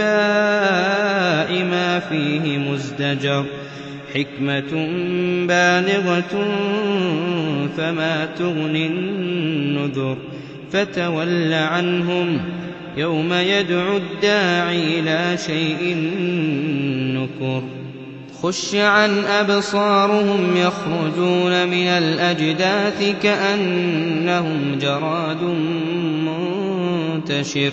الأنباء ما فيه مزدجر حكمة بالغة فما تغني النذر فتول عنهم يوم يدعو الداعي إلى شيء نكر خش عن أبصارهم يخرجون من الأجداث كأنهم جراد منتشر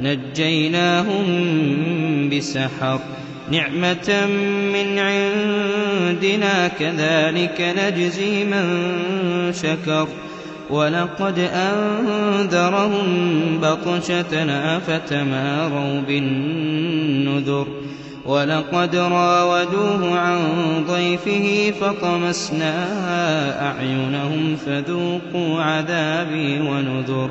نجيناهم بسحر. نعمة من عندنا كذلك نجزي من شكر. ولقد أنذرهم بطشتنا فتماروا بالنذر. ولقد راودوه عن ضيفه فطمسنا أعينهم فذوقوا عذابي ونذر.